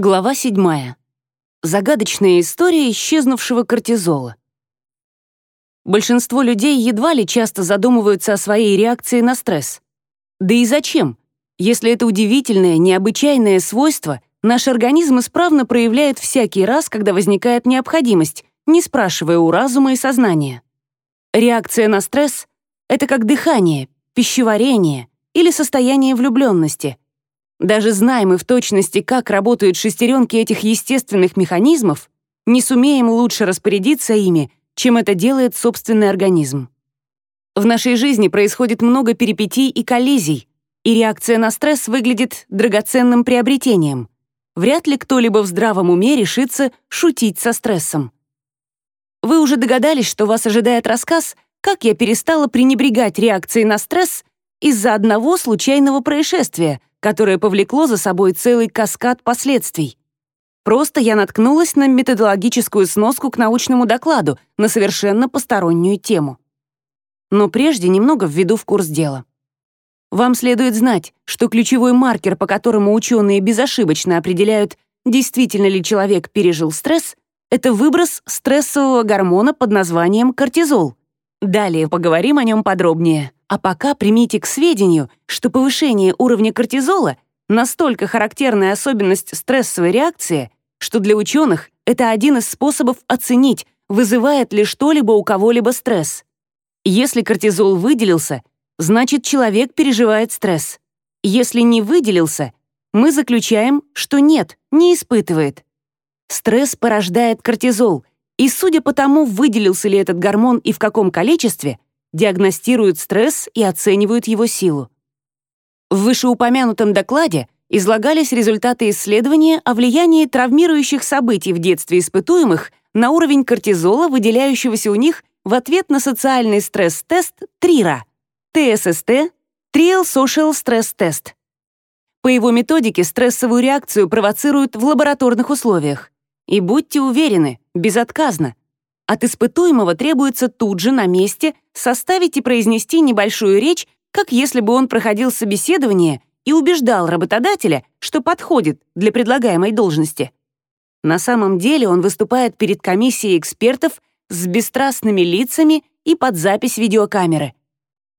Глава 7. Загадочная история исчезнувшего кортизола. Большинство людей едва ли часто задумываются о своей реакции на стресс. Да и зачем? Если это удивительное, необычайное свойство, наш организм исправно проявляет всякий раз, когда возникает необходимость, не спрашивая у разума и сознания. Реакция на стресс — это как дыхание, пищеварение или состояние влюбленности — даже зная мы в точности, как работают шестеренки этих естественных механизмов, не сумеем лучше распорядиться ими, чем это делает собственный организм. В нашей жизни происходит много перипетий и коллизий, и реакция на стресс выглядит драгоценным приобретением. Вряд ли кто-либо в здравом уме решится шутить со стрессом. Вы уже догадались, что вас ожидает рассказ, как я перестала пренебрегать реакцией на стресс из-за одного случайного происшествия — которое повлекло за собой целый каскад последствий. Просто я наткнулась на методологическую сноску к научному докладу на совершенно постороннюю тему. Но прежде немного введу в курс дела. Вам следует знать, что ключевой маркер, по которому ученые безошибочно определяют, действительно ли человек пережил стресс, это выброс стрессового гормона под названием кортизол. Далее поговорим о нем подробнее. А пока примите к сведению, что повышение уровня кортизола — настолько характерная особенность стрессовой реакции, что для ученых это один из способов оценить, вызывает ли что-либо у кого-либо стресс. Если кортизол выделился, значит человек переживает стресс. Если не выделился, мы заключаем, что нет, не испытывает. Стресс порождает кортизол, и судя по тому, выделился ли этот гормон и в каком количестве, диагностируют стресс и оценивают его силу. В вышеупомянутом докладе излагались результаты исследования о влиянии травмирующих событий в детстве испытуемых на уровень кортизола, выделяющегося у них в ответ на социальный стресс-тест ТРИРа, ТССТ, Trial Social Stress Test. По его методике стрессовую реакцию провоцируют в лабораторных условиях. И будьте уверены, безотказно, от испытуемого требуется тут же на месте составить и произнести небольшую речь, как если бы он проходил собеседование и убеждал работодателя, что подходит для предлагаемой должности. На самом деле он выступает перед комиссией экспертов с бесстрастными лицами и под запись видеокамеры.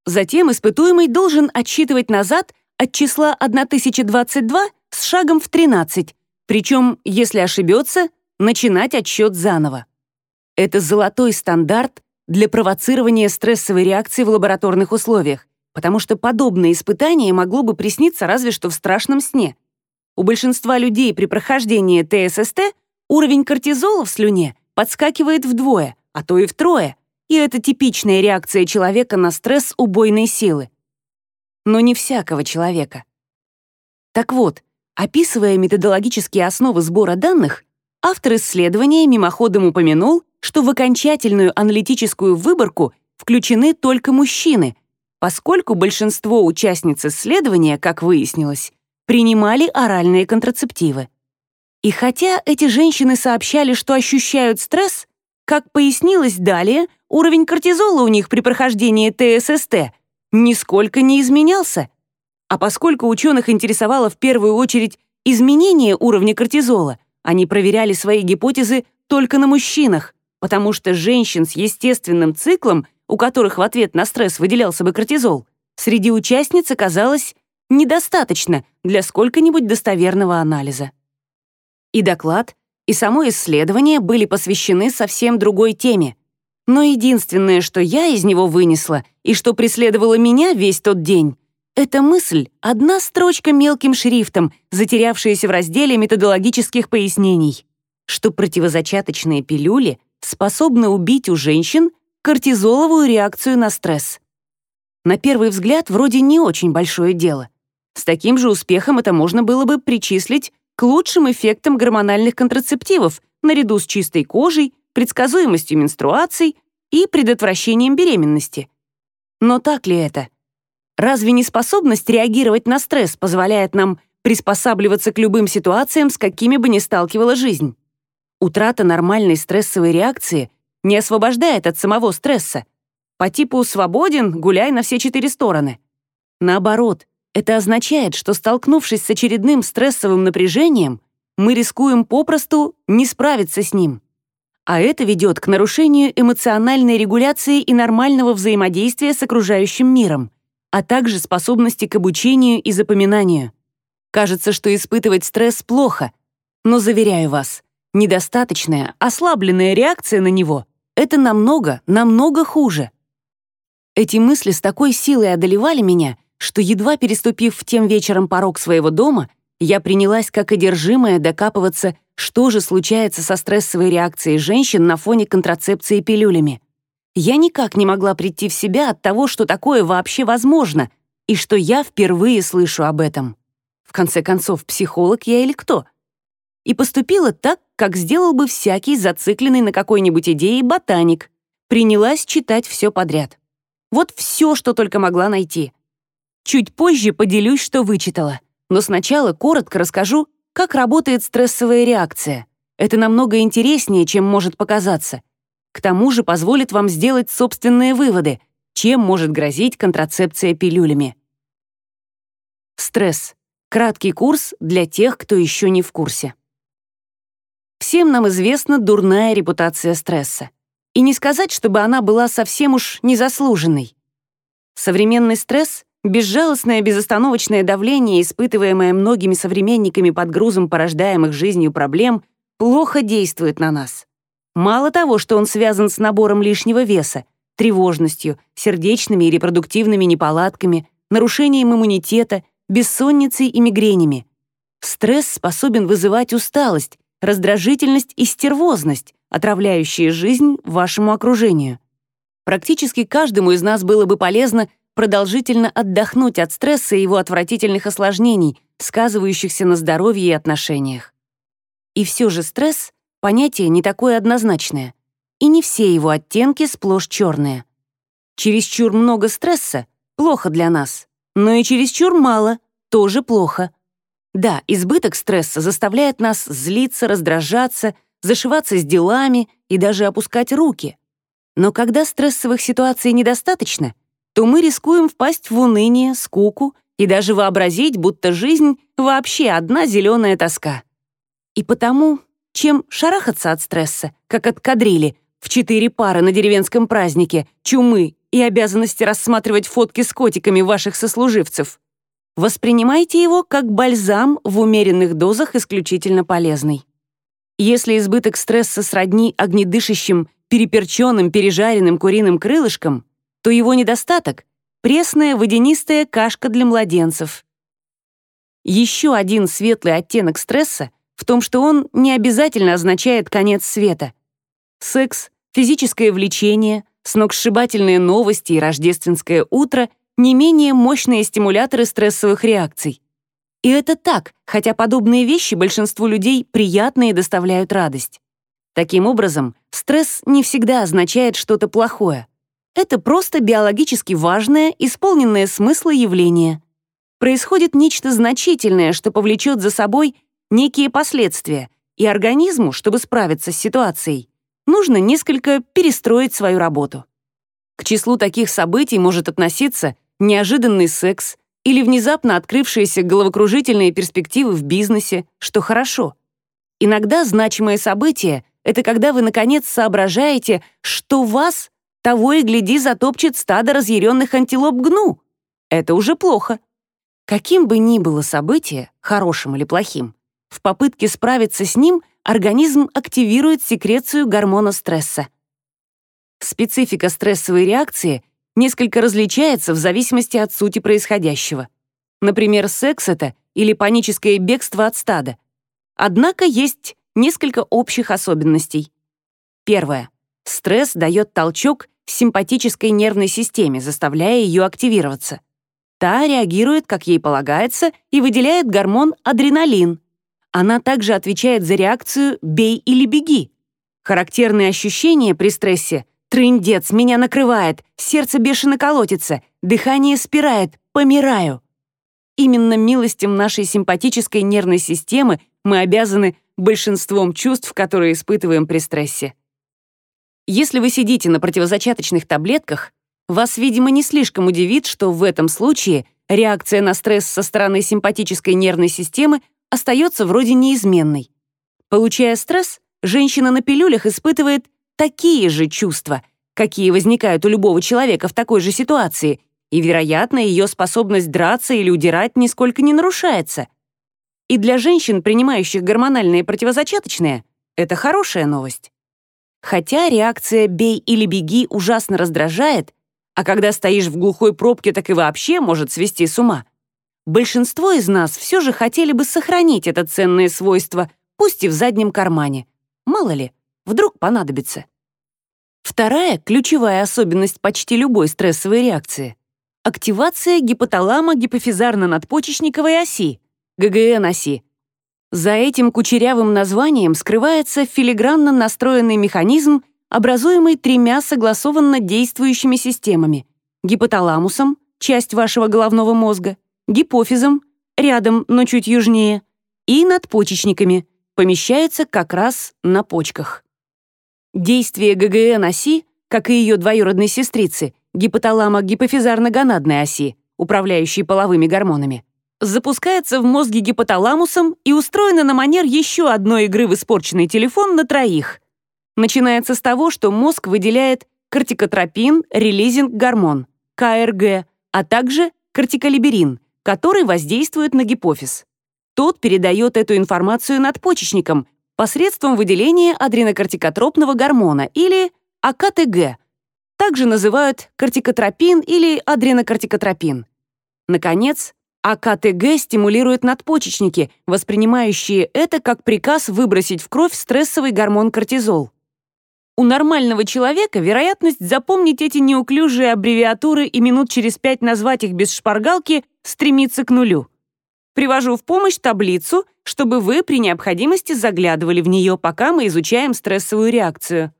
Затем испытуемый должен отсчитывать назад от числа 1022 с шагом в 13, причем, если ошибется, начинать отсчет заново. Это золотой стандарт для провоцирования стрессовой реакции в лабораторных условиях, потому что подобное испытание могло бы присниться разве что в страшном сне. У большинства людей при прохождении ТССТ уровень кортизола в слюне подскакивает вдвое, а то и втрое, и это типичная реакция человека на стресс убойной силы. Но не всякого человека. Так вот, описывая методологические основы сбора данных, автор исследования мимоходом упомянул, что в окончательную аналитическую выборку включены только мужчины, поскольку большинство участниц исследования, как выяснилось, принимали оральные контрацептивы. И хотя эти женщины сообщали, что ощущают стресс, как пояснилось далее, уровень кортизола у них при прохождении ТССТ нисколько не изменялся. А поскольку ученых интересовало в первую очередь изменение уровня кортизола, они проверяли свои гипотезы только на мужчинах, потому что женщин с естественным циклом, у которых в ответ на стресс выделялся бы кортизол, среди участниц оказалось недостаточно для сколько-нибудь достоверного анализа. И доклад, и само исследование были посвящены совсем другой теме. Но единственное, что я из него вынесла и что преследовало меня весь тот день, это мысль, одна строчка мелким шрифтом, затерявшаяся в разделе методологических пояснений, что противозачаточные пилюли способны убить у женщин кортизоловую реакцию на стресс. На первый взгляд, вроде не очень большое дело. С таким же успехом это можно было бы причислить к лучшим эффектам гормональных контрацептивов наряду с чистой кожей, предсказуемостью менструаций и предотвращением беременности. Но так ли это? Разве не способность реагировать на стресс позволяет нам приспосабливаться к любым ситуациям, с какими бы ни сталкивала жизнь? Утрата нормальной стрессовой реакции не освобождает от самого стресса. По типу «свободен, гуляй на все четыре стороны». Наоборот, это означает, что, столкнувшись с очередным стрессовым напряжением, мы рискуем попросту не справиться с ним. А это ведет к нарушению эмоциональной регуляции и нормального взаимодействия с окружающим миром, а также способности к обучению и запоминанию. Кажется, что испытывать стресс плохо, но заверяю вас, недостаточная, ослабленная реакция на него — это намного, намного хуже. Эти мысли с такой силой одолевали меня, что, едва переступив тем вечером порог своего дома, я принялась как одержимая докапываться что же случается со стрессовой реакцией женщин на фоне контрацепции пилюлями? Я никак не могла прийти в себя от того, что такое вообще возможно, и что я впервые слышу об этом. В конце концов, психолог я или кто? И поступила так, как сделал бы всякий зацикленный на какой-нибудь идее ботаник. Принялась читать все подряд. Вот все, что только могла найти. Чуть позже поделюсь, что вычитала. Но сначала коротко расскажу, как работает стрессовая реакция. Это намного интереснее, чем может показаться. К тому же позволит вам сделать собственные выводы, чем может грозить контрацепция пилюлями. Стресс. Краткий курс для тех, кто еще не в курсе. Всем нам известна дурная репутация стресса. И не сказать, чтобы она была совсем уж незаслуженной. Современный стресс Безжалостное безостановочное давление, испытываемое многими современниками под грузом порождаемых жизнью проблем, плохо действует на нас. Мало того, что он связан с набором лишнего веса, тревожностью, сердечными и репродуктивными неполадками, нарушением иммунитета, бессонницей и мигренями. Стресс способен вызывать усталость, раздражительность и стервозность, отравляющие жизнь вашему окружению. Практически каждому из нас было бы полезно продолжительно отдохнуть от стресса и его отвратительных осложнений, сказывающихся на здоровье и отношениях. И все же стресс — понятие не такое однозначное, и не все его оттенки сплошь черные. Чересчур много стресса — плохо для нас, но и чересчур мало — тоже плохо. Да, избыток стресса заставляет нас злиться, раздражаться, зашиваться с делами и даже опускать руки. Но когда стрессовых ситуаций недостаточно, то мы рискуем впасть в уныние, скуку и даже вообразить, будто жизнь вообще одна зеленая тоска. И потому, чем шарахаться от стресса, как от кадрили, в четыре пары на деревенском празднике, чумы и обязанности рассматривать фотки с котиками ваших сослуживцев, воспринимайте его как бальзам в умеренных дозах исключительно полезный. Если избыток стресса сродни огнедышащим, переперченным, пережаренным куриным крылышкам, то его недостаток — пресная водянистая кашка для младенцев. Еще один светлый оттенок стресса в том, что он не обязательно означает конец света. Секс, физическое влечение, сногсшибательные новости и рождественское утро — не менее мощные стимуляторы стрессовых реакций. И это так, хотя подобные вещи большинству людей приятно и доставляют радость. Таким образом, стресс не всегда означает что-то плохое. Это просто биологически важное, исполненное смысла явление. Происходит нечто значительное, что повлечет за собой некие последствия, и организму, чтобы справиться с ситуацией, нужно несколько перестроить свою работу. К числу таких событий может относиться неожиданный секс или внезапно открывшиеся головокружительные перспективы в бизнесе, что хорошо. Иногда значимое событие — это когда вы, наконец, соображаете, что вас того и гляди затопчет стадо разъяренных антилоп гну. Это уже плохо. Каким бы ни было событие, хорошим или плохим, в попытке справиться с ним организм активирует секрецию гормона стресса. Специфика стрессовой реакции несколько различается в зависимости от сути происходящего. Например, секс это или паническое бегство от стада. Однако есть несколько общих особенностей. Первое. Стресс дает толчок симпатической нервной системе, заставляя ее активироваться. Та реагирует, как ей полагается, и выделяет гормон адреналин. Она также отвечает за реакцию «бей или беги». Характерные ощущения при стрессе «трындец, меня накрывает», «сердце бешено колотится», «дыхание спирает», «помираю». Именно милостям нашей симпатической нервной системы мы обязаны большинством чувств, которые испытываем при стрессе. Если вы сидите на противозачаточных таблетках, вас, видимо, не слишком удивит, что в этом случае реакция на стресс со стороны симпатической нервной системы остается вроде неизменной. Получая стресс, женщина на пилюлях испытывает такие же чувства, какие возникают у любого человека в такой же ситуации, и, вероятно, ее способность драться или удирать нисколько не нарушается. И для женщин, принимающих гормональные противозачаточные, это хорошая новость. Хотя реакция «бей или беги» ужасно раздражает, а когда стоишь в глухой пробке, так и вообще может свести с ума, большинство из нас все же хотели бы сохранить это ценное свойство, пусть и в заднем кармане. Мало ли, вдруг понадобится. Вторая ключевая особенность почти любой стрессовой реакции — активация гипоталамо-гипофизарно-надпочечниковой оси, ГГН-оси. За этим кучерявым названием скрывается филигранно настроенный механизм, образуемый тремя согласованно действующими системами — гипоталамусом, часть вашего головного мозга, гипофизом, рядом, но чуть южнее, и надпочечниками, помещается как раз на почках. Действие ГГН-оси, как и ее двоюродной сестрицы, гипоталамо-гипофизарно-гонадной оси, управляющей половыми гормонами, запускается в мозге гипоталамусом и устроено на манер еще одной игры в испорченный телефон на троих. Начинается с того, что мозг выделяет кортикотропин, релизинг-гормон, КРГ, а также кортиколиберин, который воздействует на гипофиз. Тот передает эту информацию надпочечникам посредством выделения адренокортикотропного гормона или АКТГ. Также называют кортикотропин или адренокортикотропин. Наконец, АКТГ стимулирует надпочечники, воспринимающие это как приказ выбросить в кровь стрессовый гормон кортизол. У нормального человека вероятность запомнить эти неуклюжие аббревиатуры и минут через пять назвать их без шпаргалки стремится к нулю. Привожу в помощь таблицу, чтобы вы при необходимости заглядывали в нее, пока мы изучаем стрессовую реакцию.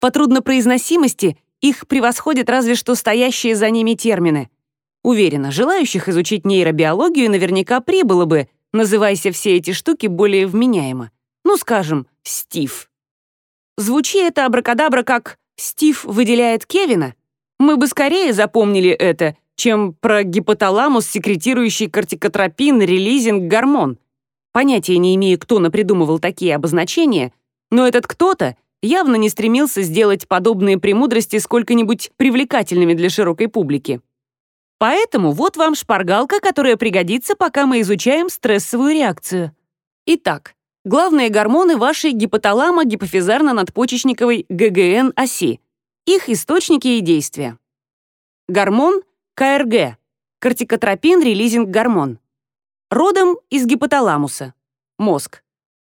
По труднопроизносимости их превосходят разве что стоящие за ними термины — Уверена, желающих изучить нейробиологию наверняка прибыло бы, называйся все эти штуки более вменяемо. Ну, скажем, Стив. Звучи это абракадабра как «Стив выделяет Кевина», мы бы скорее запомнили это, чем про гипоталамус, секретирующий кортикотропин, релизинг, гормон. Понятия не имею, кто напридумывал такие обозначения, но этот кто-то явно не стремился сделать подобные премудрости сколько-нибудь привлекательными для широкой публики. Поэтому вот вам шпаргалка, которая пригодится, пока мы изучаем стрессовую реакцию. Итак, главные гормоны вашей гипоталамо-гипофизарно-надпочечниковой ГГН-оси, их источники и действия. Гормон КРГ, кортикотропин-релизинг-гормон. Родом из гипоталамуса, мозг.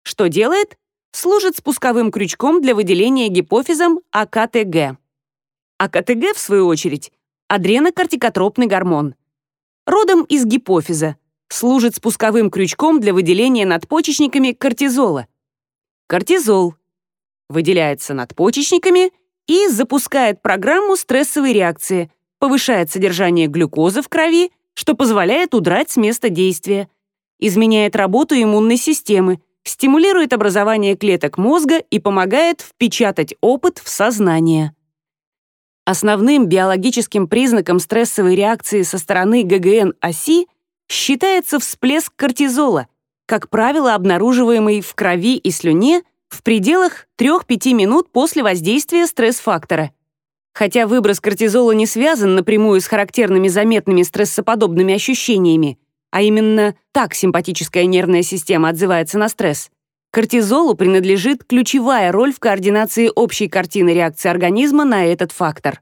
Что делает? Служит спусковым крючком для выделения гипофизом АКТГ. АКТГ, в свою очередь, адренокортикотропный гормон. Родом из гипофиза, служит спусковым крючком для выделения надпочечниками кортизола. Кортизол выделяется надпочечниками и запускает программу стрессовой реакции, повышает содержание глюкозы в крови, что позволяет удрать с места действия, изменяет работу иммунной системы, стимулирует образование клеток мозга и помогает впечатать опыт в сознание. Основным биологическим признаком стрессовой реакции со стороны ГГН-оси считается всплеск кортизола, как правило, обнаруживаемый в крови и слюне в пределах 3-5 минут после воздействия стресс-фактора. Хотя выброс кортизола не связан напрямую с характерными заметными стрессоподобными ощущениями, а именно так симпатическая нервная система отзывается на стресс, Кортизолу принадлежит ключевая роль в координации общей картины реакции организма на этот фактор.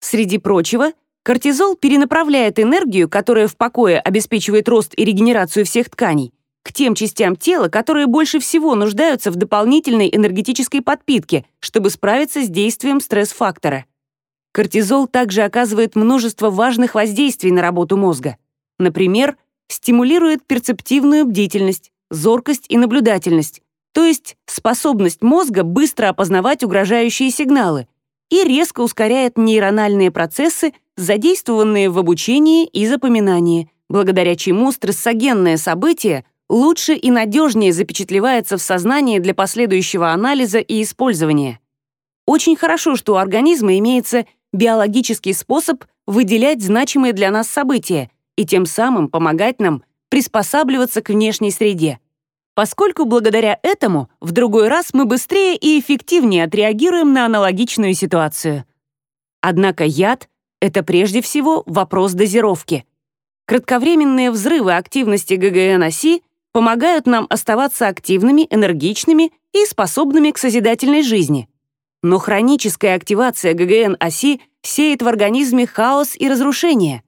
Среди прочего, кортизол перенаправляет энергию, которая в покое обеспечивает рост и регенерацию всех тканей, к тем частям тела, которые больше всего нуждаются в дополнительной энергетической подпитке, чтобы справиться с действием стресс-фактора. Кортизол также оказывает множество важных воздействий на работу мозга. Например, стимулирует перцептивную бдительность, зоркость и наблюдательность, то есть способность мозга быстро опознавать угрожающие сигналы и резко ускоряет нейрональные процессы, задействованные в обучении и запоминании, благодаря чему стрессогенное событие лучше и надежнее запечатлевается в сознании для последующего анализа и использования. Очень хорошо, что у организма имеется биологический способ выделять значимые для нас события и тем самым помогать нам приспосабливаться к внешней среде. Поскольку благодаря этому в другой раз мы быстрее и эффективнее отреагируем на аналогичную ситуацию. Однако яд — это прежде всего вопрос дозировки. Кратковременные взрывы активности ГГН-оси помогают нам оставаться активными, энергичными и способными к созидательной жизни. Но хроническая активация ГГН-оси сеет в организме хаос и разрушение.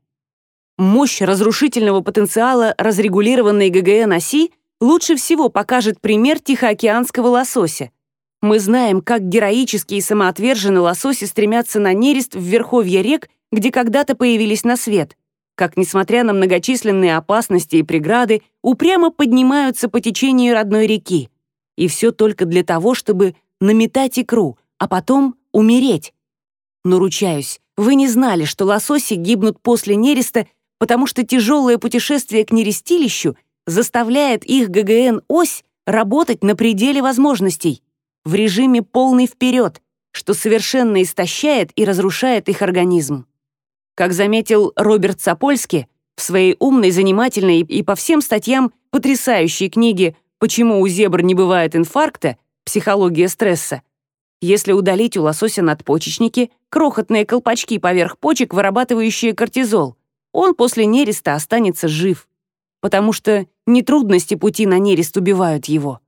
Мощь разрушительного потенциала разрегулированной ГГН-оси лучше всего покажет пример тихоокеанского лосося. Мы знаем, как героически и самоотверженно лососи стремятся на нерест в верховье рек, где когда-то появились на свет, как, несмотря на многочисленные опасности и преграды, упрямо поднимаются по течению родной реки. И все только для того, чтобы наметать икру, а потом умереть. Но, ручаюсь, вы не знали, что лососи гибнут после нереста, потому что тяжелое путешествие к нерестилищу заставляет их ГГН-ось работать на пределе возможностей, в режиме полный вперед, что совершенно истощает и разрушает их организм. Как заметил Роберт Сапольски в своей умной, занимательной и по всем статьям потрясающей книге «Почему у зебр не бывает инфаркта. Психология стресса», если удалить у лосося надпочечники, крохотные колпачки поверх почек, вырабатывающие кортизол, он после нереста останется жив. Потому что не трудности пути на нерест убивают его.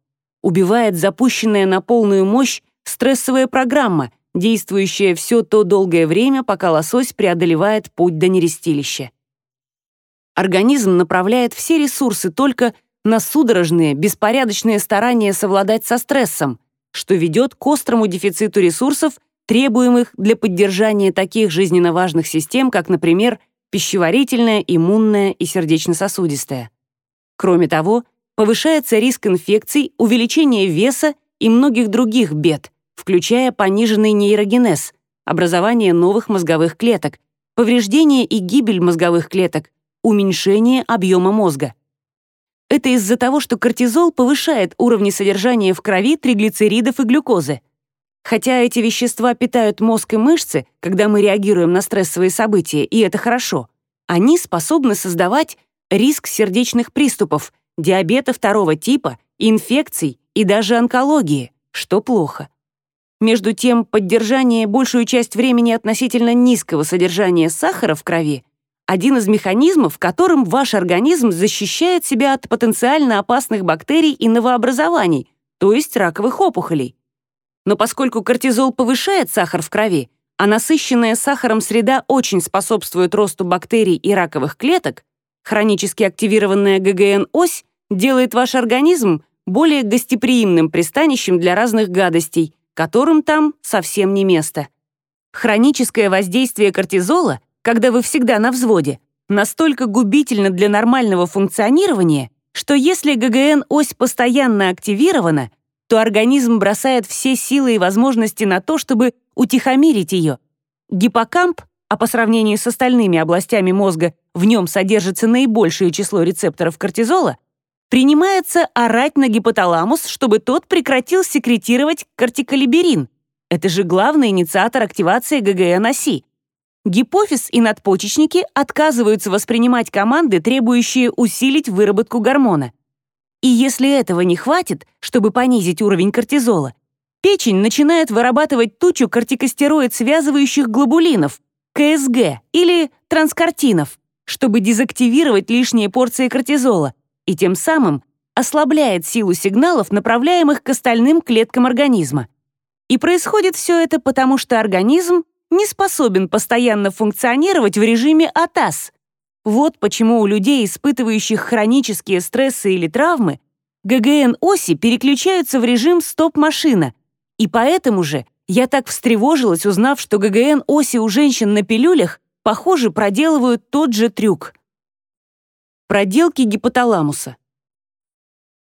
Убивает запущенная на полную мощь стрессовая программа, действующая все то долгое время, пока лосось преодолевает путь до нерестилища. Организм направляет все ресурсы только на судорожные, беспорядочные старания совладать со стрессом, что ведет к острому дефициту ресурсов, требуемых для поддержания таких жизненно важных систем, как, например, пищеварительная, иммунная и сердечно-сосудистая. Кроме того, повышается риск инфекций, увеличение веса и многих других бед, включая пониженный нейрогенез, образование новых мозговых клеток, повреждение и гибель мозговых клеток, уменьшение объема мозга. Это из-за того, что кортизол повышает уровни содержания в крови триглицеридов и глюкозы. Хотя эти вещества питают мозг и мышцы, когда мы реагируем на стрессовые события, и это хорошо, они способны создавать риск сердечных приступов, диабета второго типа, инфекций и даже онкологии, что плохо. Между тем, поддержание большую часть времени относительно низкого содержания сахара в крови один из механизмов, которым ваш организм защищает себя от потенциально опасных бактерий и новообразований, то есть раковых опухолей. Но поскольку кортизол повышает сахар в крови, а насыщенная сахаром среда очень способствует росту бактерий и раковых клеток, хронически активированная ГГН-ось делает ваш организм более гостеприимным пристанищем для разных гадостей, которым там совсем не место. Хроническое воздействие кортизола когда вы всегда на взводе, настолько губительно для нормального функционирования, что если ГГН-ось постоянно активирована, то организм бросает все силы и возможности на то, чтобы утихомирить ее. Гиппокамп, а по сравнению с остальными областями мозга в нем содержится наибольшее число рецепторов кортизола, принимается орать на гипоталамус, чтобы тот прекратил секретировать кортиколиберин. Это же главный инициатор активации ГГН-оси. Гипофиз и надпочечники отказываются воспринимать команды, требующие усилить выработку гормона. И если этого не хватит, чтобы понизить уровень кортизола, печень начинает вырабатывать тучу кортикостероид связывающих глобулинов, КСГ или транскортинов, чтобы дезактивировать лишние порции кортизола и тем самым ослабляет силу сигналов, направляемых к остальным клеткам организма. И происходит все это потому, что организм не способен постоянно функционировать в режиме АТАС. Вот почему у людей, испытывающих хронические стрессы или травмы, ГГН-оси переключаются в режим стоп-машина. И поэтому же я так встревожилась, узнав, что ГГН-оси у женщин на пилюлях, похоже, проделывают тот же трюк. Проделки гипоталамуса.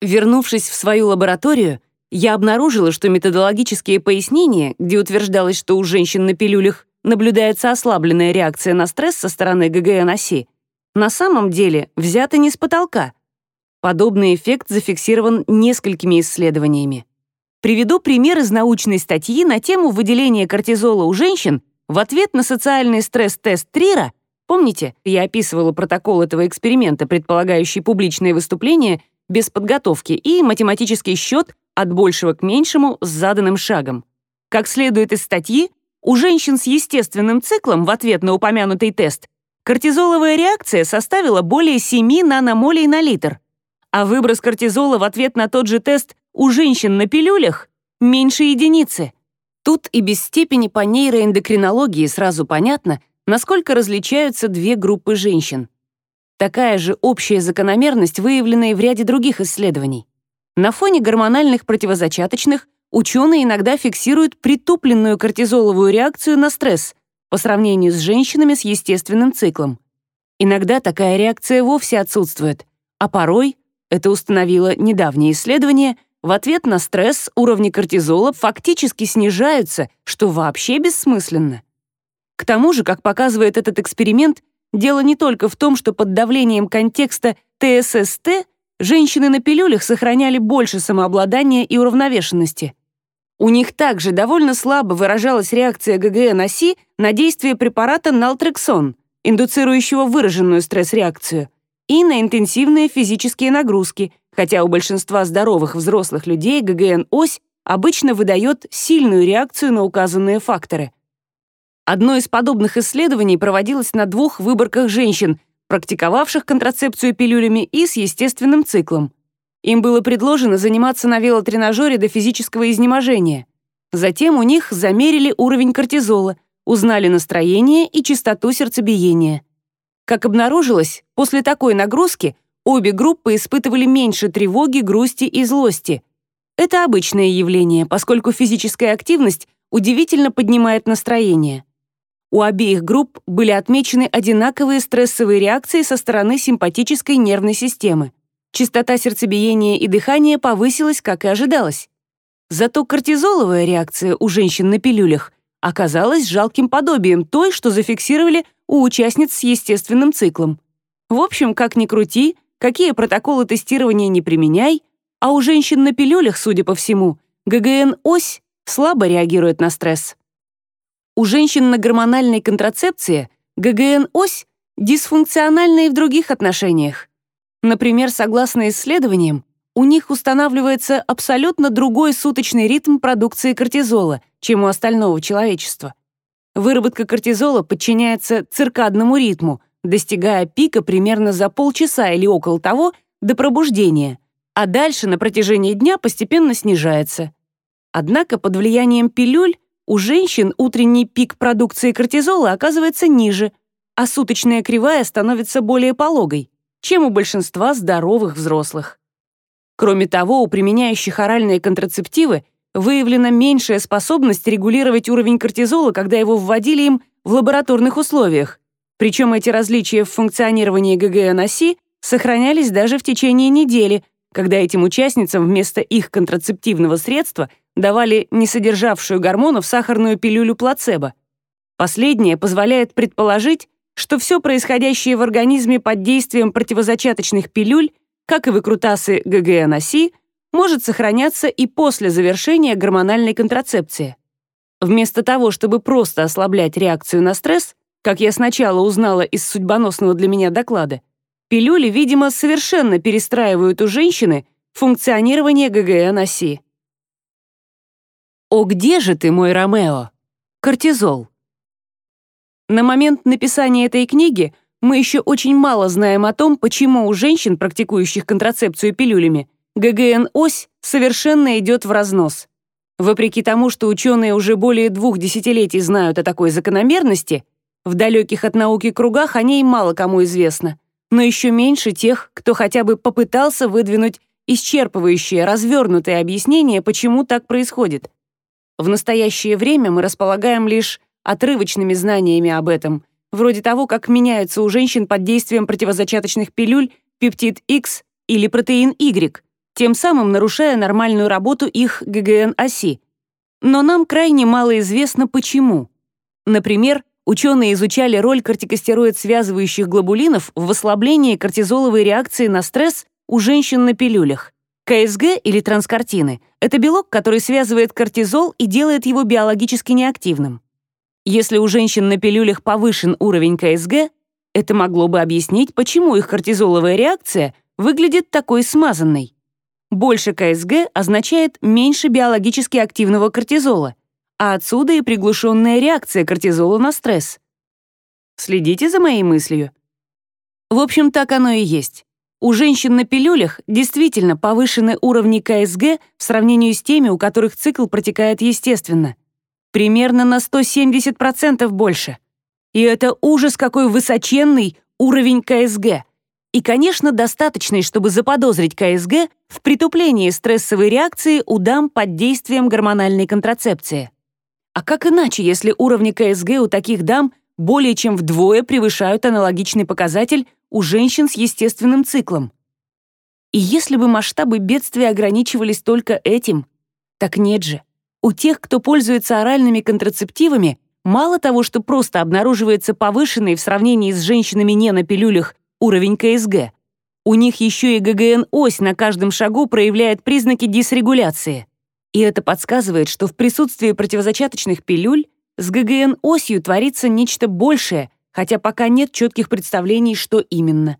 Вернувшись в свою лабораторию, я обнаружила, что методологические пояснения, где утверждалось, что у женщин на пилюлях наблюдается ослабленная реакция на стресс со стороны ГГН-оси, на самом деле взяты не с потолка. Подобный эффект зафиксирован несколькими исследованиями. Приведу пример из научной статьи на тему выделения кортизола у женщин в ответ на социальный стресс-тест Трира Помните, я описывала протокол этого эксперимента, предполагающий публичное выступление без подготовки и математический счет от большего к меньшему с заданным шагом. Как следует из статьи, у женщин с естественным циклом в ответ на упомянутый тест кортизоловая реакция составила более 7 наномолей на литр, а выброс кортизола в ответ на тот же тест у женщин на пилюлях меньше единицы. Тут и без степени по нейроэндокринологии сразу понятно, насколько различаются две группы женщин. Такая же общая закономерность выявлена и в ряде других исследований. На фоне гормональных противозачаточных ученые иногда фиксируют притупленную кортизоловую реакцию на стресс по сравнению с женщинами с естественным циклом. Иногда такая реакция вовсе отсутствует, а порой, это установило недавнее исследование, в ответ на стресс уровни кортизола фактически снижаются, что вообще бессмысленно. К тому же, как показывает этот эксперимент, Дело не только в том, что под давлением контекста ТССТ женщины на пилюлях сохраняли больше самообладания и уравновешенности. У них также довольно слабо выражалась реакция ГГН-оси на действие препарата налтрексон, индуцирующего выраженную стресс-реакцию, и на интенсивные физические нагрузки, хотя у большинства здоровых взрослых людей ГГН-ось обычно выдает сильную реакцию на указанные факторы – Одно из подобных исследований проводилось на двух выборках женщин, практиковавших контрацепцию пилюлями и с естественным циклом. Им было предложено заниматься на велотренажере до физического изнеможения. Затем у них замерили уровень кортизола, узнали настроение и частоту сердцебиения. Как обнаружилось, после такой нагрузки обе группы испытывали меньше тревоги, грусти и злости. Это обычное явление, поскольку физическая активность удивительно поднимает настроение. У обеих групп были отмечены одинаковые стрессовые реакции со стороны симпатической нервной системы. Частота сердцебиения и дыхания повысилась, как и ожидалось. Зато кортизоловая реакция у женщин на пилюлях оказалась жалким подобием той, что зафиксировали у участниц с естественным циклом. В общем, как ни крути, какие протоколы тестирования не применяй, а у женщин на пилюлях, судя по всему, ГГН-ось слабо реагирует на стресс. У женщин на гормональной контрацепции ГГН-ось дисфункциональна и в других отношениях. Например, согласно исследованиям, у них устанавливается абсолютно другой суточный ритм продукции кортизола, чем у остального человечества. Выработка кортизола подчиняется циркадному ритму, достигая пика примерно за полчаса или около того до пробуждения, а дальше на протяжении дня постепенно снижается. Однако под влиянием пилюль у женщин утренний пик продукции кортизола оказывается ниже, а суточная кривая становится более пологой, чем у большинства здоровых взрослых. Кроме того, у применяющих оральные контрацептивы выявлена меньшая способность регулировать уровень кортизола, когда его вводили им в лабораторных условиях. Причем эти различия в функционировании ГГН-оси сохранялись даже в течение недели, когда этим участницам вместо их контрацептивного средства – давали не содержавшую гормонов сахарную пилюлю плацебо. Последнее позволяет предположить, что все происходящее в организме под действием противозачаточных пилюль, как и выкрутасы ГГН-оси, может сохраняться и после завершения гормональной контрацепции. Вместо того, чтобы просто ослаблять реакцию на стресс, как я сначала узнала из судьбоносного для меня доклада, пилюли, видимо, совершенно перестраивают у женщины функционирование ГГН-оси. «О, где же ты, мой Ромео?» Кортизол. На момент написания этой книги мы еще очень мало знаем о том, почему у женщин, практикующих контрацепцию пилюлями, ГГН-ось совершенно идет в разнос. Вопреки тому, что ученые уже более двух десятилетий знают о такой закономерности, в далеких от науки кругах о ней мало кому известно, но еще меньше тех, кто хотя бы попытался выдвинуть исчерпывающее, развернутое объяснение, почему так происходит. В настоящее время мы располагаем лишь отрывочными знаниями об этом, вроде того, как меняются у женщин под действием противозачаточных пилюль пептид X или протеин Y, тем самым нарушая нормальную работу их ГГН-оси. Но нам крайне мало известно почему. Например, ученые изучали роль кортикостероид-связывающих глобулинов в ослаблении кортизоловой реакции на стресс у женщин на пилюлях. КСГ или транскортины — это белок, который связывает кортизол и делает его биологически неактивным. Если у женщин на пилюлях повышен уровень КСГ, Это могло бы объяснить, почему их кортизоловая реакция выглядит такой смазанной. Больше КСГ означает меньше биологически активного кортизола, а отсюда и приглушенная реакция кортизола на стресс. Следите за моей мыслью. В общем, так оно и есть. У женщин на пилюлях действительно повышены уровни КСГ в сравнении с теми, у которых цикл протекает естественно. Примерно на 170% больше. И это ужас какой высоченный уровень КСГ. И, конечно, достаточный, чтобы заподозрить КСГ в притуплении стрессовой реакции у дам под действием гормональной контрацепции. А как иначе, если уровни КСГ у таких дам более чем вдвое превышают аналогичный показатель у женщин с естественным циклом? И если бы масштабы бедствия ограничивались только этим, так нет же. У тех, кто пользуется оральными контрацептивами, мало того, что просто обнаруживается повышенный в сравнении с женщинами не на пилюлях уровень КСГ, у них еще и ГГН-ось на каждом шагу проявляет признаки дисрегуляции. И это подсказывает, что в присутствии противозачаточных пилюль с ГГН-осью творится нечто большее, хотя пока нет четких представлений, что именно.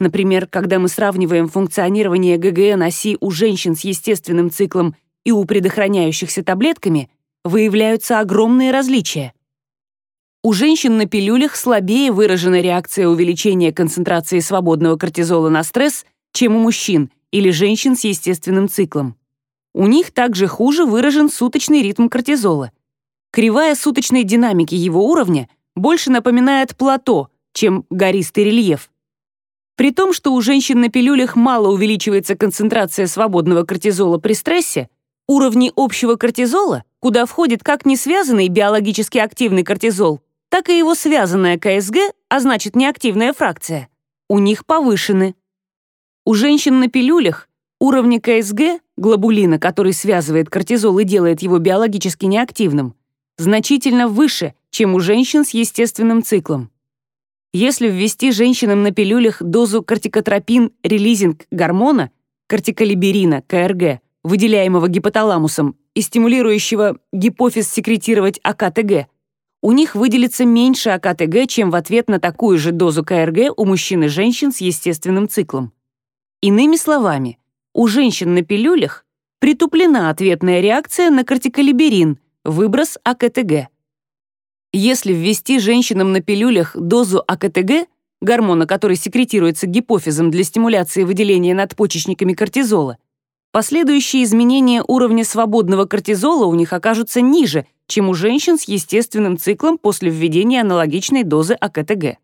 Например, когда мы сравниваем функционирование ГГН-оси у женщин с естественным циклом и у предохраняющихся таблетками, выявляются огромные различия. У женщин на пилюлях слабее выражена реакция увеличения концентрации свободного кортизола на стресс, чем у мужчин или женщин с естественным циклом. У них также хуже выражен суточный ритм кортизола. Кривая суточной динамики его уровня больше напоминает плато, чем гористый рельеф. При том, что у женщин на пилюлях мало увеличивается концентрация свободного кортизола при стрессе, уровни общего кортизола, куда входит как несвязанный биологически активный кортизол, так и его связанная КСГ, а значит неактивная фракция, у них повышены. У женщин на пилюлях Уровни КСГ, глобулина, который связывает кортизол и делает его биологически неактивным, значительно выше, чем у женщин с естественным циклом. Если ввести женщинам на пилюлях дозу кортикотропин-релизинг гормона, кортиколиберина, КРГ, выделяемого гипоталамусом и стимулирующего гипофиз секретировать АКТГ, у них выделится меньше АКТГ, чем в ответ на такую же дозу КРГ у мужчин и женщин с естественным циклом. Иными словами, у женщин на пилюлях притуплена ответная реакция на кортиколиберин, выброс АКТГ. Если ввести женщинам на пилюлях дозу АКТГ, гормона, который секретируется гипофизом для стимуляции выделения надпочечниками кортизола, последующие изменения уровня свободного кортизола у них окажутся ниже, чем у женщин с естественным циклом после введения аналогичной дозы АКТГ.